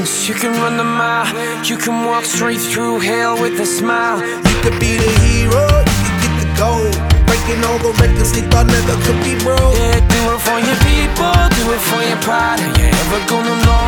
Distance, you can run the mile. You can walk straight through hell with a smile. You could be the hero, you could get the gold. Breaking all the records they thought never could be broke. Yeah, do it for your people, do it for your pride. Are ever gonna know